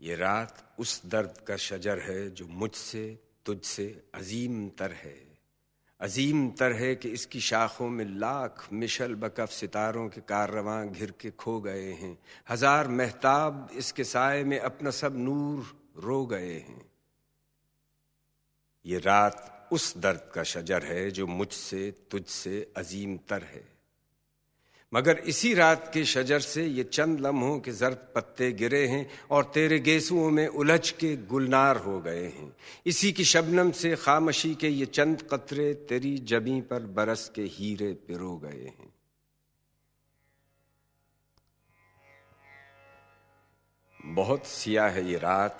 یہ رات اس درد کا شجر ہے جو مجھ سے، تجھ سے عظیم تر ہے۔ عظیم تر ہے کہ اس کی شاخوں میں لاکھ مشل بکف ستاروں کے کاررواں گھر کے کھو گئے ہیں۔ ہزار محتاب اس کے سائے میں اپنا سب نور رو گئے ہیں۔ یہ رات اس درد کا شجر ہے جو مجھ سے، تجھ سے عظیم تر ہے۔ مگر اسی رات کے شجر سے یہ چند لمحوں کے زرد پتے گرے ہیں اور تیرے گیسوؤں میں الجھ کے گلنار ہو گئے ہیں۔ اسی کی شبنم سے خامشی کے یہ چند قطرے تیری جبیں پر برس کے ہیرے پرو گئے ہیں۔ بہت سیاہ ہے یہ رات،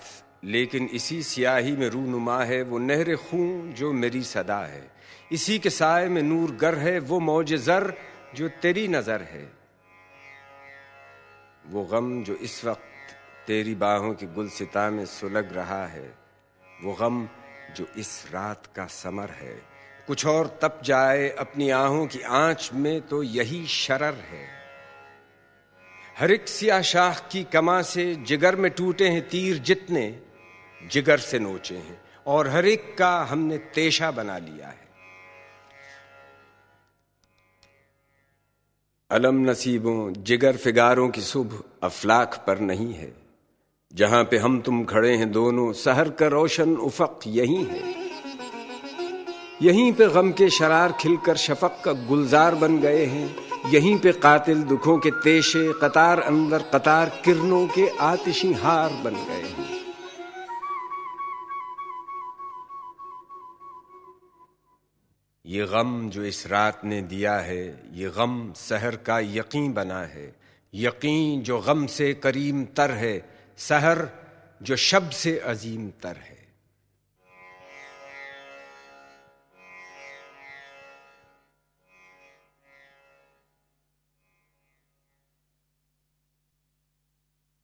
لیکن اسی سیاہی میں رونما ہے، وہ نہر خون جو میری صدا ہے۔ اسی کے سائے میں نور گر ہے، وہ موج زر جو تیری نظر ہے، وہ غم جو اس وقت تیری باہوں کی گل ستا میں سلگ رہا ہے، وہ غم جو اس رات کا سمر ہے۔ کچھ اور تپ جائے اپنی آہوں کی آنچ میں تو یہی شرر ہے۔ ہر ایک سیاہ شاخ کی کما سے جگر میں ٹوٹے ہیں تیر جتنے، جگر سے نوچے ہیں، اور ہر ایک کا ہم نے تیشا بنا لیا ہے۔ علم نصیبوں، جگر فگاروں کی صبح افلاق پر نہیں ہے۔ جہاں پہ ہم تم کھڑے ہیں دونوں سہر کا روشن افق یہی ہے۔ یہیں پہ غم کے شرار کھل کر شفق کا گلزار بن گئے ہیں۔ یہیں پہ قاتل دکھوں کے تیشے، قطار اندر قطار کرنوں کے آتشی ہار بن گئے ہیں۔ یہ غم جو اس رات نے دیا ہے، یہ غم سحر کا یقین بنا ہے۔ یقین جو غم سے کریم تر ہے، سحر جو شب سے عظیم تر ہے۔